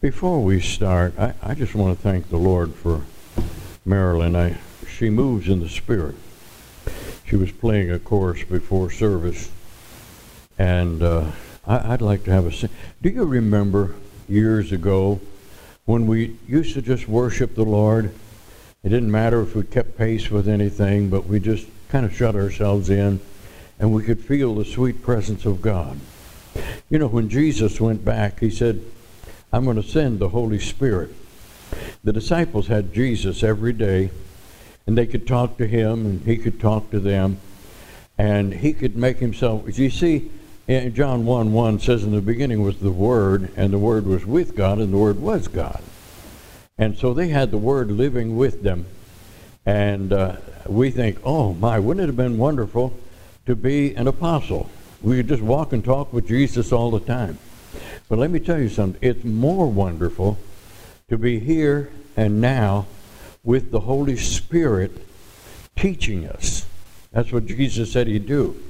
Before we start, I, I just want to thank the Lord for Marilyn. I, she moves in the Spirit. She was playing a chorus before service, and uh, I, would like to have a. Do you remember years ago when we used to just worship the Lord? It didn't matter if we kept pace with anything, but we just kind of shut ourselves in, and we could feel the sweet presence of God. You know, when Jesus went back, he said, I'm going to send the Holy Spirit. The disciples had Jesus every day, and they could talk to him, and he could talk to them, and he could make himself. You see, John 1 1 says, In the beginning was the Word, and the Word was with God, and the Word was God. And so they had the Word living with them. And uh, we think, oh my, wouldn't it have been wonderful to be an apostle? We could just walk and talk with Jesus all the time. But let me tell you something. It's more wonderful to be here and now with the Holy Spirit teaching us. That's what Jesus said he'd do.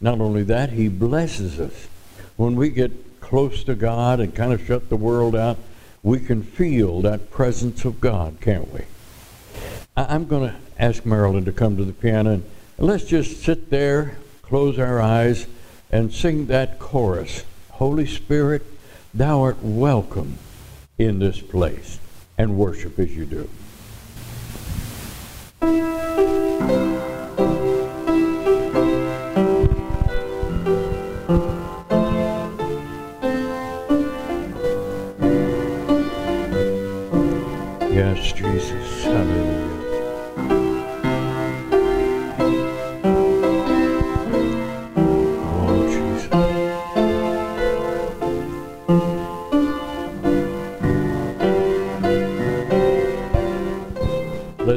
Not only that, he blesses us. When we get close to God and kind of shut the world out, we can feel that presence of God, can't we? I'm going to ask Marilyn to come to the piano and let's just sit there, close our eyes, and sing that chorus. Holy Spirit, Thou art welcome in this place and worship as you do.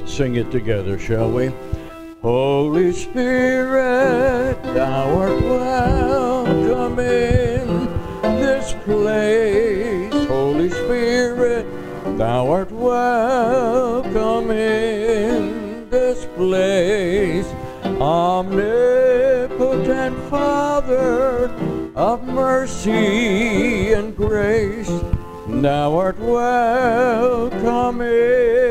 Sing it together, shall we? Holy Spirit, thou art welcome in this place. Holy Spirit, thou art welcome in this place. Omnipotent Father of mercy and grace, thou art welcome in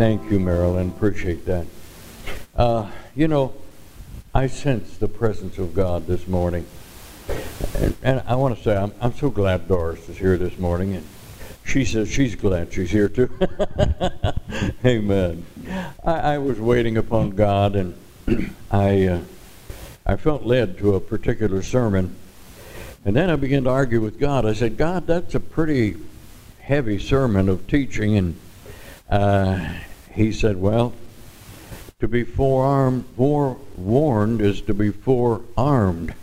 Thank you, Marilyn. Appreciate that. Uh, you know, I sense the presence of God this morning. And, and I want to say, I'm, I'm so glad Doris is here this morning. And she says she's glad she's here too. Amen. I, I, was waiting upon God and I, uh, I felt led to a particular sermon. And then I began to argue with God. I said, God, that's a pretty heavy sermon of teaching, and uh, he said, Well, to be forearmed, forewarned is to be forearmed.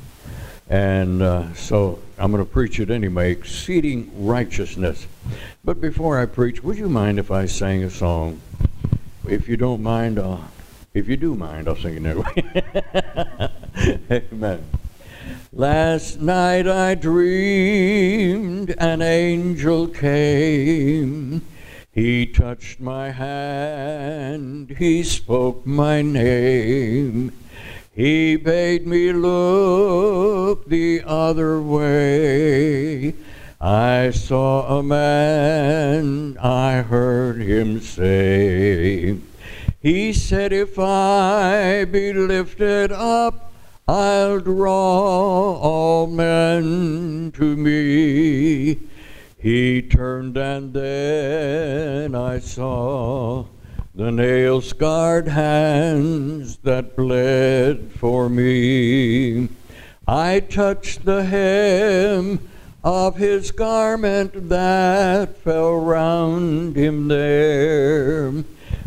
And uh, so I'm going to preach it anyway, exceeding righteousness. But before I preach, would you mind if I sang a song? If you don't mind, uh, if you do mind, I'll sing it anyway. Amen. Last night I dreamed an angel came. He touched my hand, he spoke my name. He bade me look the other way. I saw a man, I heard him say. He said, If I be lifted up, I'll draw all men to me. He turned and then I saw the nail scarred hands that bled for me. I touched the hem of his garment that fell round him there.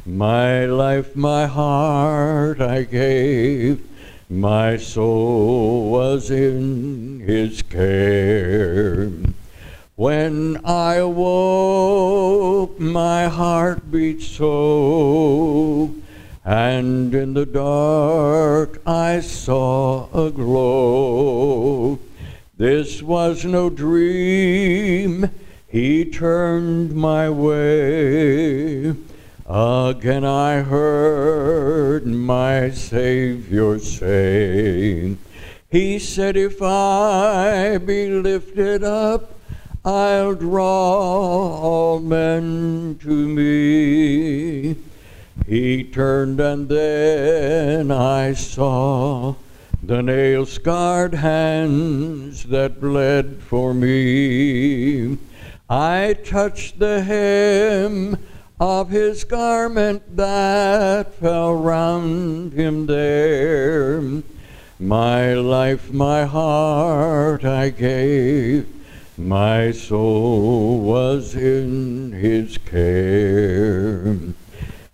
My life, my heart I gave my soul was in his care. When I awoke, my heart beat so, and in the dark I saw a glow. This was no dream, he turned my way. Again I heard my Savior say, He said, If I be lifted up, I'll draw all men to me. He turned and then I saw the nail scarred hands that bled for me. I touched the hem of his garment that fell round him there. My life, my heart I gave, my soul was in his care.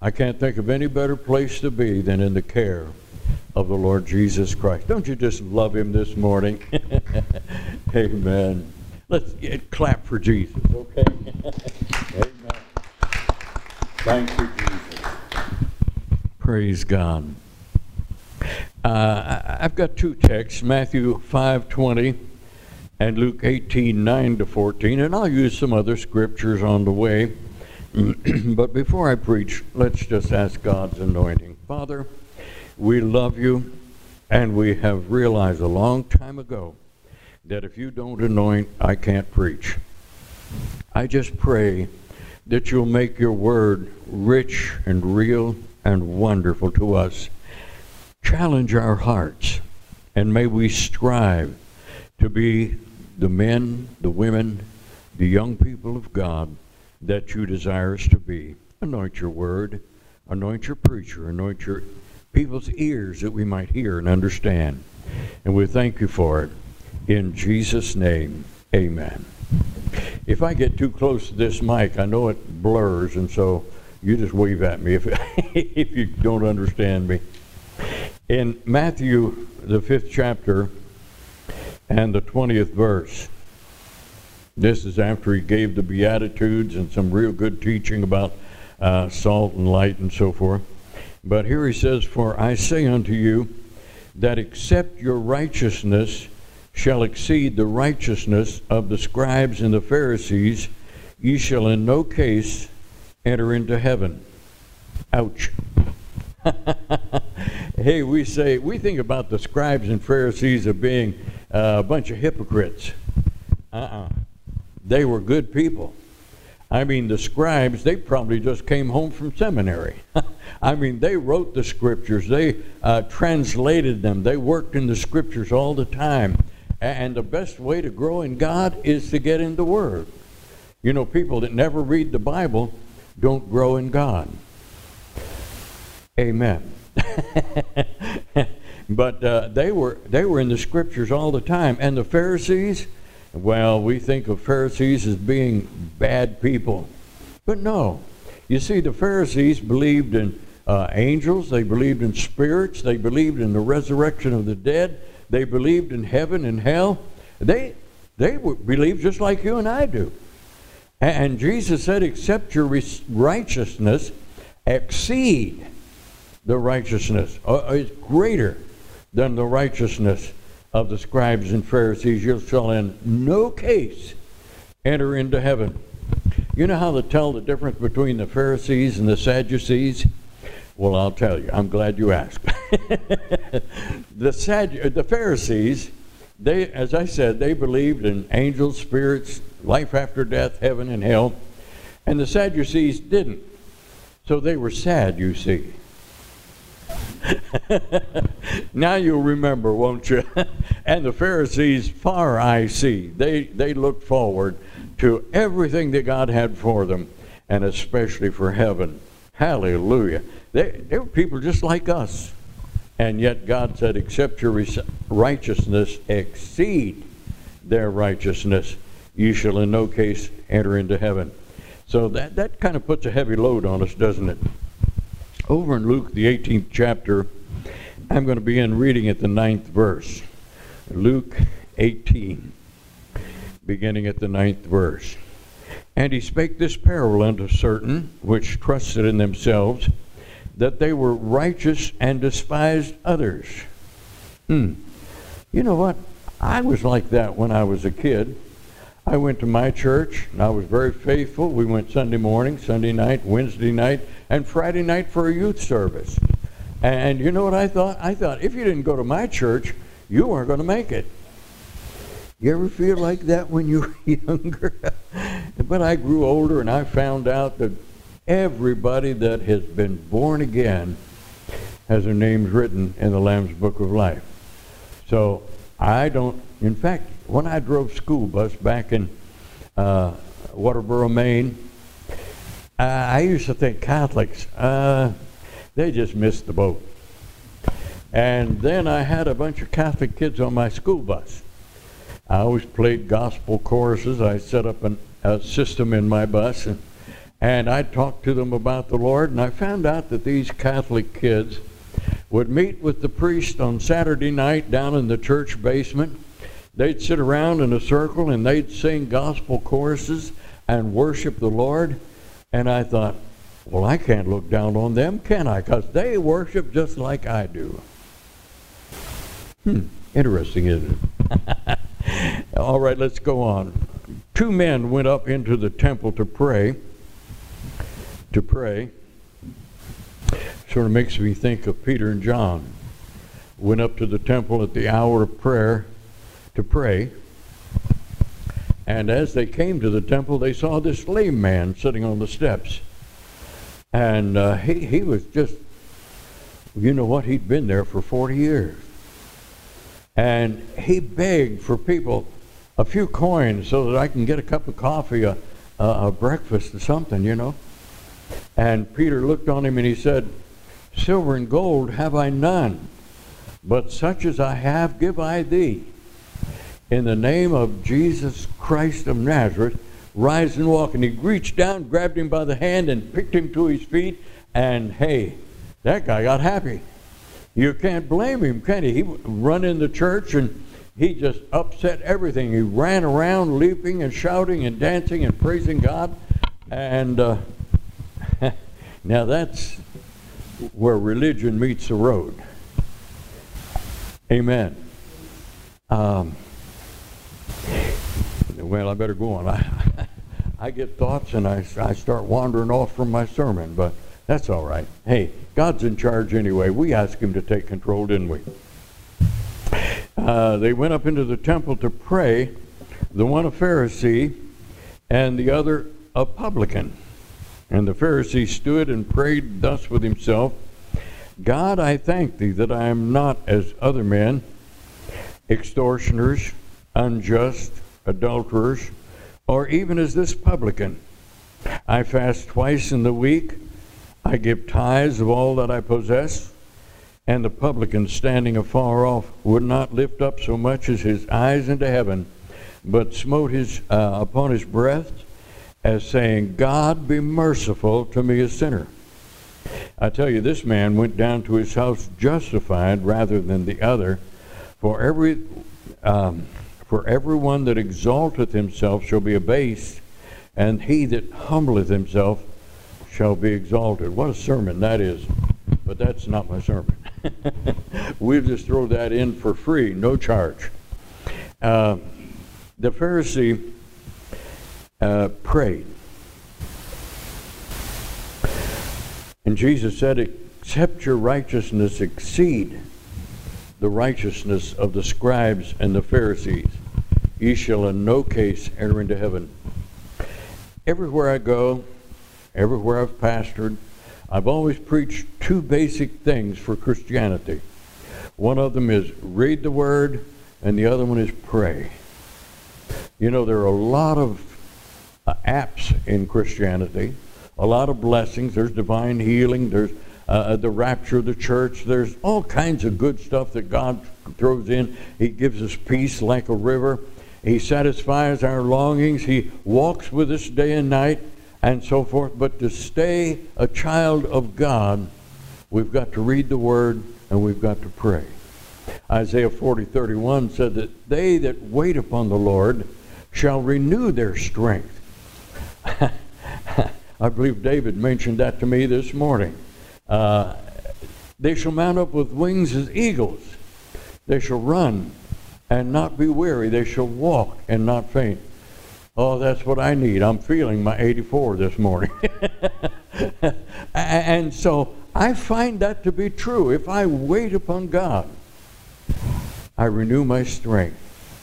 I can't think of any better place to be than in the care of the Lord Jesus Christ. Don't you just love him this morning? Amen. Let's get, clap for Jesus, okay? Amen. Thank you, Jesus. Praise God. Uh, I've got two texts, Matthew 5:20 and Luke 18:9 to 14, and I'll use some other scriptures on the way. but before I preach, let's just ask God's anointing. Father, we love you, and we have realized a long time ago that if you don't anoint, I can't preach. I just pray that you'll make your word rich and real and wonderful to us. Challenge our hearts, and may we strive to be the men, the women, the young people of God that you desire us to be. Anoint your word, anoint your preacher, anoint your people's ears that we might hear and understand. And we thank you for it. In Jesus' name, amen. If I get too close to this mic, I know it blurs, and so you just wave at me if, if you don't understand me. In Matthew, the fifth chapter, and the 20th verse, this is after he gave the Beatitudes and some real good teaching about uh, salt and light and so forth. But here he says, For I say unto you, that except your righteousness shall exceed the righteousness of the scribes and the Pharisees, ye shall in no case enter into heaven. Ouch. hey, we say, we think about the scribes and Pharisees as being a bunch of hypocrites. Uh uh-uh. uh They were good people. I mean, the scribes, they probably just came home from seminary. I mean, they wrote the scriptures, they uh, translated them, they worked in the scriptures all the time. And the best way to grow in God is to get in the Word. You know, people that never read the Bible don't grow in God. Amen. but uh, they were they were in the scriptures all the time, and the Pharisees. Well, we think of Pharisees as being bad people, but no. You see, the Pharisees believed in uh, angels, they believed in spirits, they believed in the resurrection of the dead, they believed in heaven and hell. They, they believed just like you and I do. And Jesus said, except your righteousness exceed the righteousness, uh, is greater than the righteousness of the scribes and Pharisees, you shall in no case enter into heaven. You know how to tell the difference between the Pharisees and the Sadducees? Well, I'll tell you. I'm glad you asked. the, Sad- the Pharisees, they, as I said, they believed in angels, spirits, life after death, heaven and hell, and the Sadducees didn't. So they were sad, you see. now you'll remember, won't you? and the Pharisees, far I see, they, they looked forward to everything that God had for them, and especially for heaven. Hallelujah. They, they were people just like us. And yet God said, except your righteousness exceed their righteousness, you shall in no case enter into heaven. So that, that kind of puts a heavy load on us, doesn't it? Over in Luke, the 18th chapter, I'm going to begin reading at the ninth verse. Luke 18, beginning at the ninth verse. And he spake this parable unto certain which trusted in themselves that they were righteous and despised others. Hmm. You know what? I was like that when I was a kid. I went to my church and I was very faithful. We went Sunday morning, Sunday night, Wednesday night, and Friday night for a youth service. And you know what I thought? I thought if you didn't go to my church, you weren't going to make it. You ever feel like that when you were younger? but I grew older and I found out that everybody that has been born again has their names written in the Lamb's Book of Life. So I don't, in fact, when I drove school bus back in uh, Waterboro, Maine, I used to think Catholics, uh, they just missed the boat. And then I had a bunch of Catholic kids on my school bus. I always played gospel choruses. I set up an, a system in my bus, and, and I talked to them about the Lord. And I found out that these Catholic kids would meet with the priest on Saturday night down in the church basement. They'd sit around in a circle and they'd sing gospel choruses and worship the Lord. And I thought, well, I can't look down on them, can I? Because they worship just like I do. Hmm, interesting, isn't it? All right, let's go on. Two men went up into the temple to pray. To pray. Sort of makes me think of Peter and John. Went up to the temple at the hour of prayer to pray. And as they came to the temple, they saw this lame man sitting on the steps. And uh, he, he was just, you know what, he'd been there for 40 years. And he begged for people a few coins so that I can get a cup of coffee, a, a, a breakfast, or something, you know. And Peter looked on him and he said, Silver and gold have I none, but such as I have give I thee. In the name of Jesus Christ of Nazareth, rise and walk. And he reached down, grabbed him by the hand, and picked him to his feet. And hey, that guy got happy. You can't blame him, can he? He run in the church and he just upset everything. He ran around leaping and shouting and dancing and praising God. And uh, now that's where religion meets the road. Amen. Um, well, I better go on. I, I get thoughts and I, I start wandering off from my sermon, but that's all right. Hey, God's in charge anyway. We asked Him to take control, didn't we? Uh, they went up into the temple to pray, the one a Pharisee and the other a publican. And the Pharisee stood and prayed thus with himself God, I thank thee that I am not as other men, extortioners, unjust, adulterers, or even as this publican. I fast twice in the week. I give tithes of all that I possess. And the publican, standing afar off, would not lift up so much as his eyes into heaven, but smote his uh, upon his breast, as saying, God be merciful to me, a sinner. I tell you, this man went down to his house justified rather than the other. For every um, for everyone that exalteth himself shall be abased, and he that humbleth himself shall be exalted. What a sermon that is! But that's not my sermon. we'll just throw that in for free, no charge. Uh, the Pharisee uh, prayed. And Jesus said, Except your righteousness exceed the righteousness of the scribes and the Pharisees, ye shall in no case enter into heaven. Everywhere I go, everywhere I've pastored, I've always preached two basic things for Christianity. One of them is read the Word, and the other one is pray. You know, there are a lot of uh, apps in Christianity, a lot of blessings. There's divine healing, there's uh, uh, the rapture of the church, there's all kinds of good stuff that God throws in. He gives us peace like a river. He satisfies our longings. He walks with us day and night and so forth. But to stay a child of God, we've got to read the Word and we've got to pray. Isaiah 40, 31 said that they that wait upon the Lord shall renew their strength. I believe David mentioned that to me this morning. Uh, they shall mount up with wings as eagles. They shall run and not be weary. They shall walk and not faint. Oh, that's what I need. I'm feeling my 84 this morning. and so I find that to be true. If I wait upon God, I renew my strength.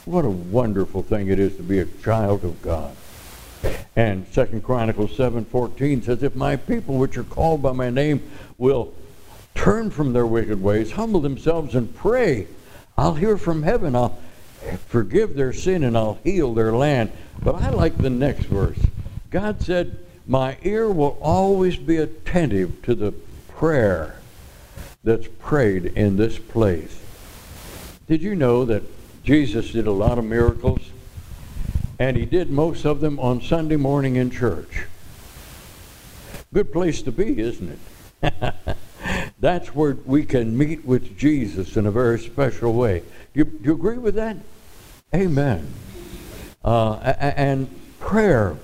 What a wonderful thing it is to be a child of God. And Second Chronicles 7:14 says, "If my people which are called by my name will turn from their wicked ways, humble themselves and pray, I'll hear from heaven. I'll forgive their sin and I'll heal their land." But I like the next verse. God said, "My ear will always be attentive to the prayer that's prayed in this place." Did you know that Jesus did a lot of miracles? And he did most of them on Sunday morning in church. Good place to be, isn't it? That's where we can meet with Jesus in a very special way. Do you, do you agree with that? Amen. Uh, and prayer.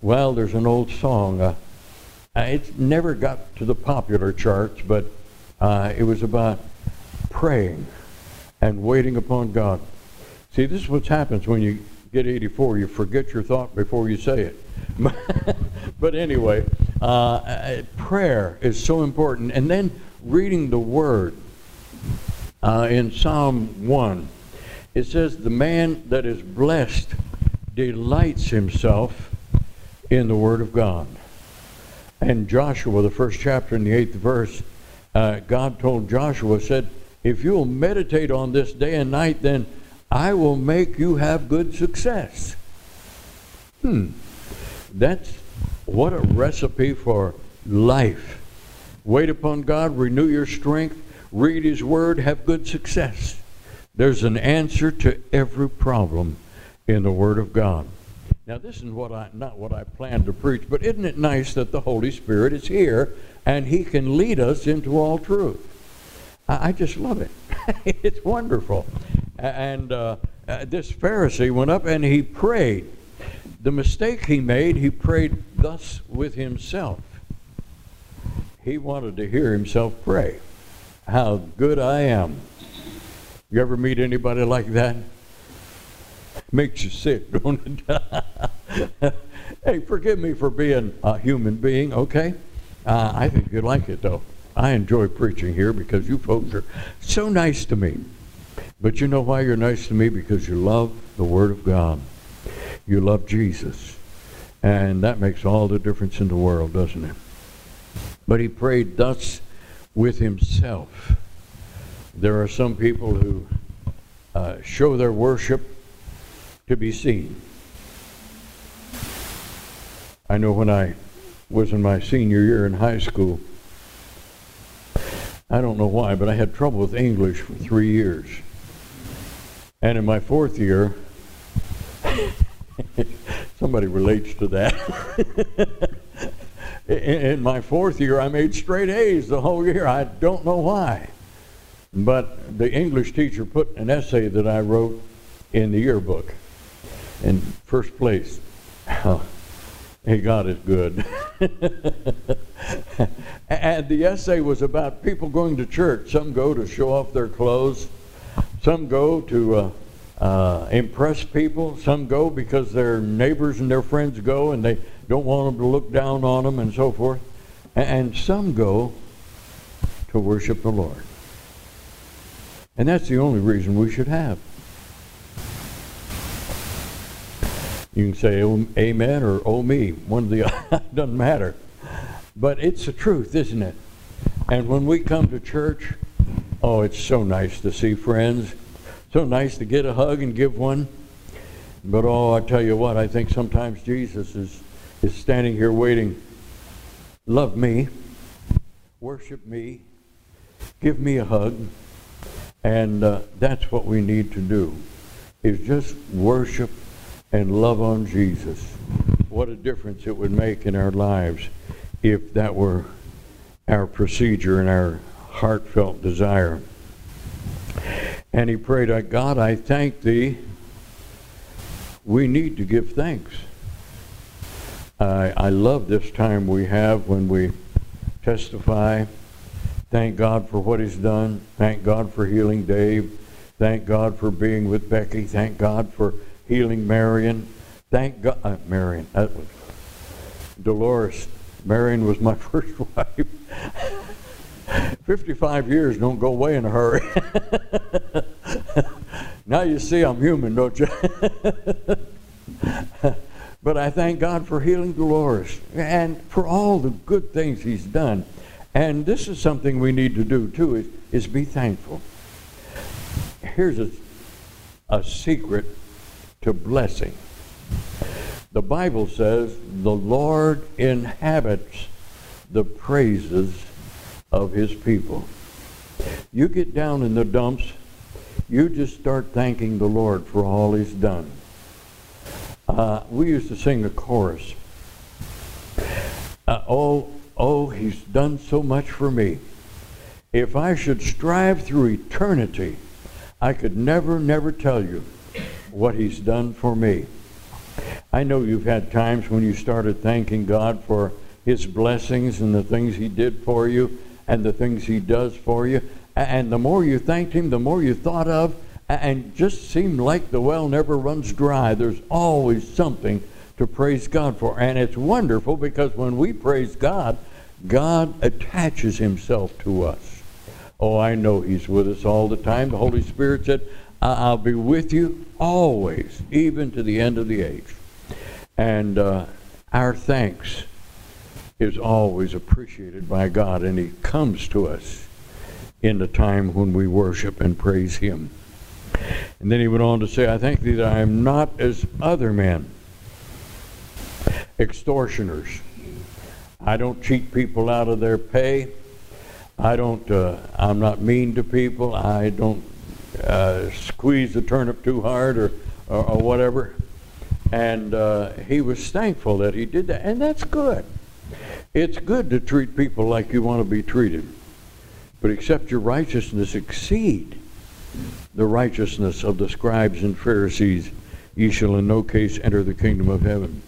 Well, there's an old song. Uh, it never got to the popular charts, but uh, it was about praying and waiting upon God. See, this is what happens when you get 84. You forget your thought before you say it. but anyway, uh, uh, prayer is so important. And then reading the Word. Uh, in Psalm 1, it says, The man that is blessed delights himself in the Word of God. And Joshua, the first chapter in the eighth verse, uh, God told Joshua, said, if you'll meditate on this day and night, then I will make you have good success. Hmm. That's what a recipe for life. Wait upon God, renew your strength, read His Word, have good success. There's an answer to every problem in the Word of God. Now, this is what I not what I planned to preach, but isn't it nice that the Holy Spirit is here and He can lead us into all truth? I, I just love it. it's wonderful. And uh, uh, this Pharisee went up and he prayed. The mistake he made, he prayed thus with himself. He wanted to hear himself pray. How good I am. You ever meet anybody like that? Makes you sick, don't it? hey, forgive me for being a human being, okay? Uh, I think you like it, though. I enjoy preaching here because you folks are so nice to me. But you know why you're nice to me? Because you love the Word of God. You love Jesus. And that makes all the difference in the world, doesn't it? But he prayed thus with himself. There are some people who uh, show their worship to be seen. I know when I was in my senior year in high school, I don't know why, but I had trouble with English for three years. And in my fourth year, somebody relates to that. in my fourth year, I made straight A's the whole year. I don't know why. But the English teacher put an essay that I wrote in the yearbook in first place. hey, God is good. And the essay was about people going to church. Some go to show off their clothes. Some go to uh, uh, impress people. Some go because their neighbors and their friends go and they don't want them to look down on them and so forth. And some go to worship the Lord. And that's the only reason we should have. You can say amen or oh me. One of the doesn't matter. But it's the truth, isn't it? And when we come to church, oh, it's so nice to see friends. So nice to get a hug and give one. But oh, I tell you what, I think sometimes Jesus is, is standing here waiting. Love me, worship me, give me a hug. And uh, that's what we need to do, is just worship and love on Jesus. What a difference it would make in our lives if that were our procedure and our heartfelt desire. And he prayed, God, I thank thee. We need to give thanks. I, I love this time we have when we testify. Thank God for what he's done. Thank God for healing Dave. Thank God for being with Becky. Thank God for healing Marion. Thank God, uh, Marion, that was Dolores. Marion was my first wife. 55 years don't go away in a hurry. Now you see I'm human, don't you? but I thank God for healing Dolores and for all the good things he's done. And this is something we need to do too, is, is be thankful. Here's a, a secret to blessing. The Bible says the Lord inhabits the praises of his people. You get down in the dumps, you just start thanking the Lord for all he's done. Uh, we used to sing a chorus. Uh, oh, oh, he's done so much for me. If I should strive through eternity, I could never, never tell you what he's done for me. I know you've had times when you started thanking God for his blessings and the things he did for you and the things he does for you. And the more you thanked him, the more you thought of, and just seemed like the well never runs dry. There's always something to praise God for. And it's wonderful because when we praise God, God attaches himself to us. Oh, I know he's with us all the time. The Holy Spirit said, I'll be with you always, even to the end of the age. And uh, our thanks is always appreciated by God, and He comes to us in the time when we worship and praise Him. And then he went on to say, I thank thee that I am not as other men, extortioners. I don't cheat people out of their pay. I don't, uh, I'm not mean to people. I don't uh, squeeze the turnip too hard or, or, or whatever. And uh, he was thankful that he did that. And that's good. It's good to treat people like you want to be treated. But except your righteousness exceed the righteousness of the scribes and Pharisees, ye shall in no case enter the kingdom of heaven.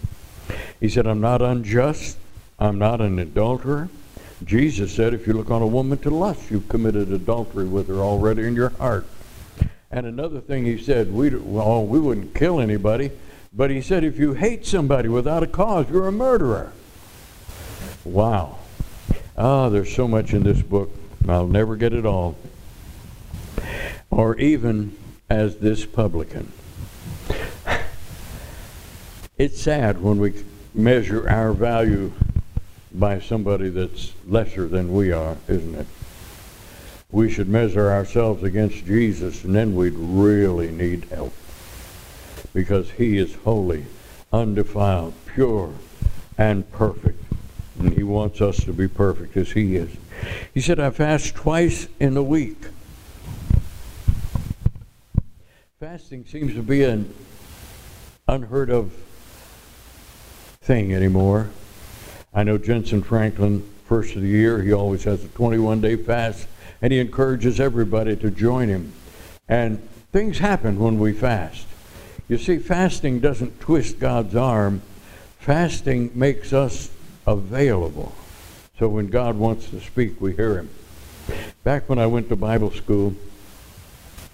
He said, I'm not unjust. I'm not an adulterer. Jesus said, if you look on a woman to lust, you've committed adultery with her already in your heart. And another thing he said, we, well, we wouldn't kill anybody, but he said, if you hate somebody without a cause, you're a murderer. Wow. Ah, there's so much in this book. I'll never get it all. Or even as this publican. It's sad when we measure our value by somebody that's lesser than we are, isn't it? We should measure ourselves against Jesus, and then we'd really need help. Because he is holy, undefiled, pure, and perfect. And he wants us to be perfect as he is. He said, I fast twice in a week. Fasting seems to be an unheard of thing anymore. I know Jentezen Franklin, first of the year, he always has a 21 day fast, and he encourages everybody to join him. And things happen when we fast. You see, fasting doesn't twist God's arm, fasting makes us available. So when God wants to speak, we hear him. Back when I went to Bible school,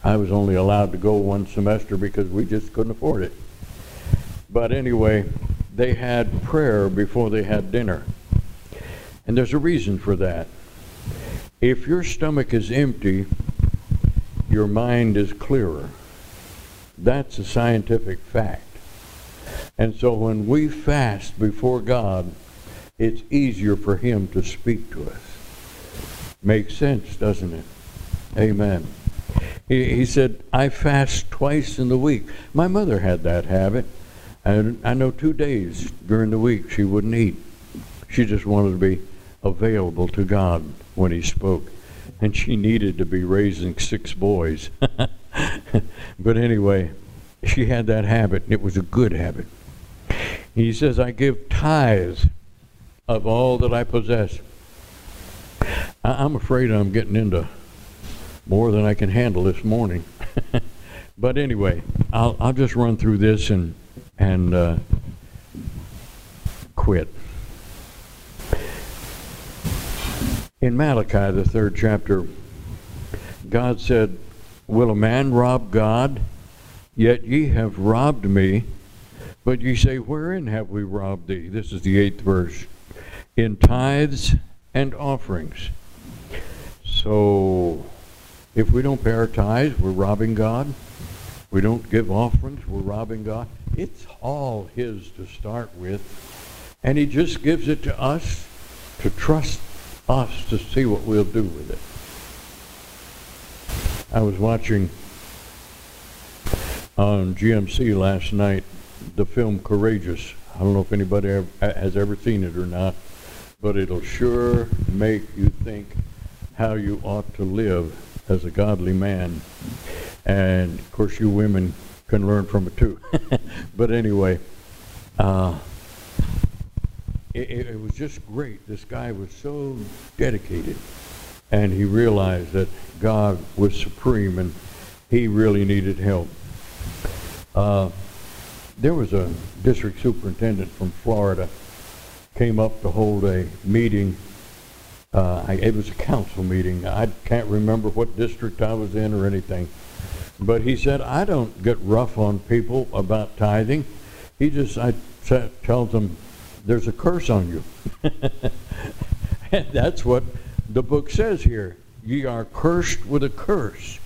I was only allowed to go one semester because we just couldn't afford it. But anyway, they had prayer before they had dinner. And there's a reason for that. If your stomach is empty, your mind is clearer. That's a scientific fact. And so when we fast before God, it's easier for him to speak to us. Makes sense, doesn't it? Amen. He, he said, I fast twice in the week. My mother had that habit. And I know two days during the week she wouldn't eat. She just wanted to be available to God when he spoke. And she needed to be raising six boys. but anyway, she had that habit, and it was a good habit. He says, I give tithes of all that I possess. I, am afraid I'm getting into more than I can handle this morning. but anyway, I'll, I'll just run through this and, and uh, quit. In Malachi, the third chapter, God said, Will a man rob God? Yet ye have robbed me. But ye say, Wherein have we robbed thee? This is the eighth verse in tithes and offerings. So, if we don't pay our tithes, we're robbing God. We don't give offerings. We're robbing God. It's all His to start with. And He just gives it to us to trust us to see what we'll do with it. I was watching on GMC last night the film Courageous. I don't know if anybody ever, has ever seen it or not, but it'll sure make you think how you ought to live as a godly man. And of course, you women can learn from it too. but anyway, uh, it, it, was just great. This guy was so dedicated, and he realized that God was supreme and he really needed help. Uh, there was a district superintendent from Florida came up to hold a meeting. Uh, it was a council meeting. I can't remember what district I was in or anything. But he said, I don't get rough on people about tithing. He just I tells them, there's a curse on you. and that's what the book says here. Ye are cursed with a curse,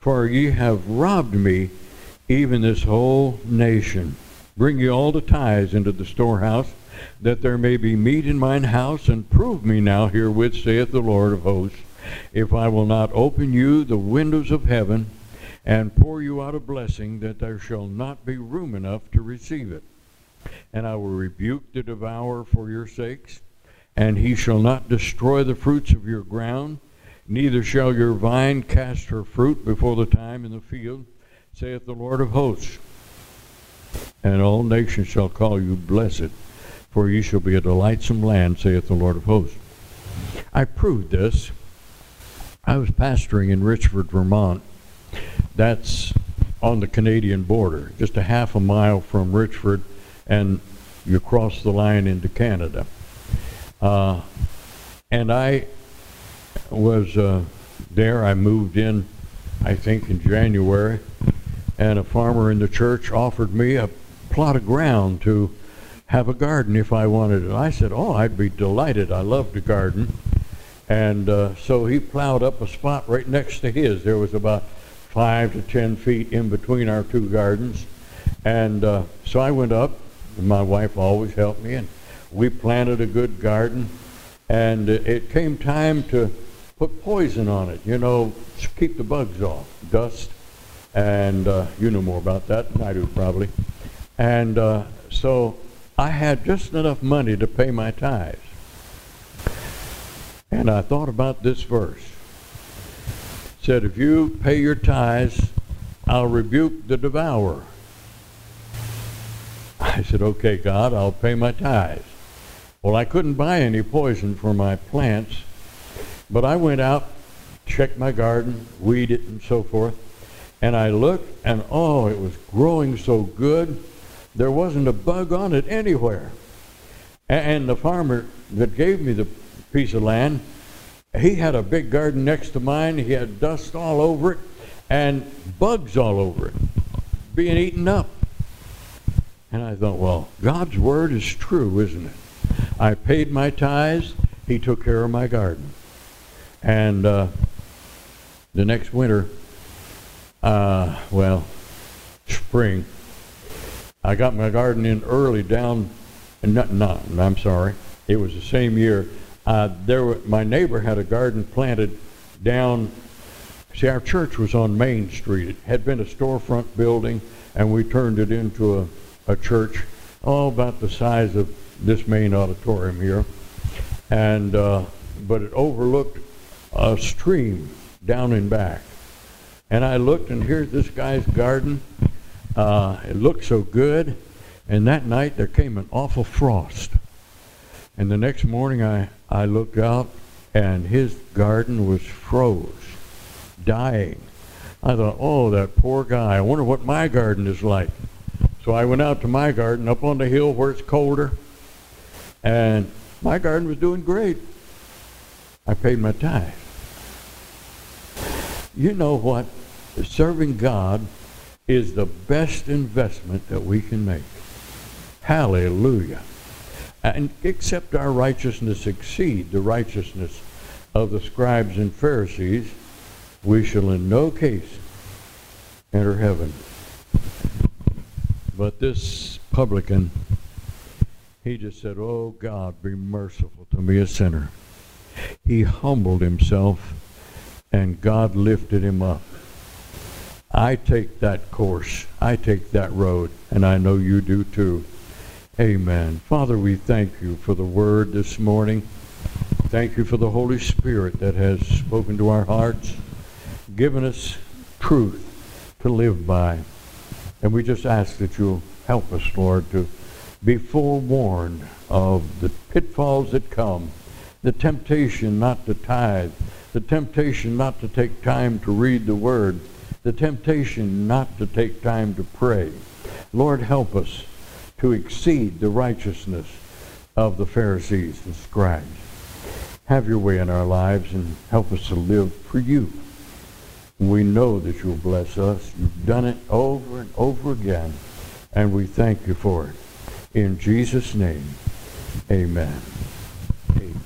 for ye have robbed me, even this whole nation. Bring ye all the tithes into the storehouse, that there may be meat in mine house, and prove me now herewith, saith the Lord of hosts, if I will not open you the windows of heaven, and pour you out a blessing, that there shall not be room enough to receive it. And I will rebuke the devourer for your sakes, and he shall not destroy the fruits of your ground, neither shall your vine cast her fruit before the time in the field, saith the Lord of hosts. And all nations shall call you blessed, for ye shall be a delightsome land, saith the Lord of hosts. I proved this. I was pastoring in Richford, Vermont. That's on the Canadian border, just a half a mile from Richford, and you cross the line into Canada. Uh, and I was uh, there. I moved in, I think, in January, and a farmer in the church offered me a plot of ground to have a garden if I wanted it. I said, "Oh, I'd be delighted. I love to garden." And uh, so he plowed up a spot right next to his. There was about five to ten feet in between our two gardens. And uh, so I went up, my wife always helped me, and we planted a good garden. And it came time to put poison on it, you know, to keep the bugs off, dust. And uh, you know more about that than I do, probably. And uh, so I had just enough money to pay my tithes. And I thought about this verse. It said, if you pay your tithes, I'll rebuke the devourer. I said, okay, God, I'll pay my tithes. Well, I couldn't buy any poison for my plants, but I went out, checked my garden, weed it, and so forth, and I looked, and oh, it was growing so good. There wasn't a bug on it anywhere. And the farmer that gave me the piece of land, he had a big garden next to mine. He had dust all over it and bugs all over it, being eaten up. And I thought, well, God's word is true, isn't it? I paid my tithes. He took care of my garden. And uh, the next winter, uh, well, spring, I got my garden in early down, not, not, I'm sorry, it was the same year. Uh, there were, my neighbor had a garden planted down, see our church was on Main Street. It had been a storefront building and we turned it into a, a church, all about the size of this main auditorium here. And, uh, but it overlooked a stream down and back. And I looked and here's this guy's garden uh, it looked so good. And that night there came an awful frost. And the next morning I, I looked out and his garden was froze, dying. I thought, oh, that poor guy. I wonder what my garden is like. So I went out to my garden up on the hill where it's colder. And my garden was doing great. I paid my tithe. You know what? Serving God is the best investment that we can make. Hallelujah. And except our righteousness exceed the righteousness of the scribes and Pharisees, we shall in no case enter heaven. But this publican, he just said, Oh God, be merciful to me, a sinner. He humbled himself, and God lifted him up. I take that course. I take that road, and I know you do too. Amen. Father, we thank you for the word this morning. Thank you for the Holy Spirit that has spoken to our hearts, given us truth to live by. And we just ask that you'll help us, Lord, to be forewarned of the pitfalls that come, the temptation not to tithe, the temptation not to take time to read the Word, the temptation not to take time to pray. Lord, help us to exceed the righteousness of the Pharisees and scribes. Have your way in our lives and help us to live for you. We know that you'll bless us. You've done it over and over again, and we thank you for it. In Jesus' name, amen. amen.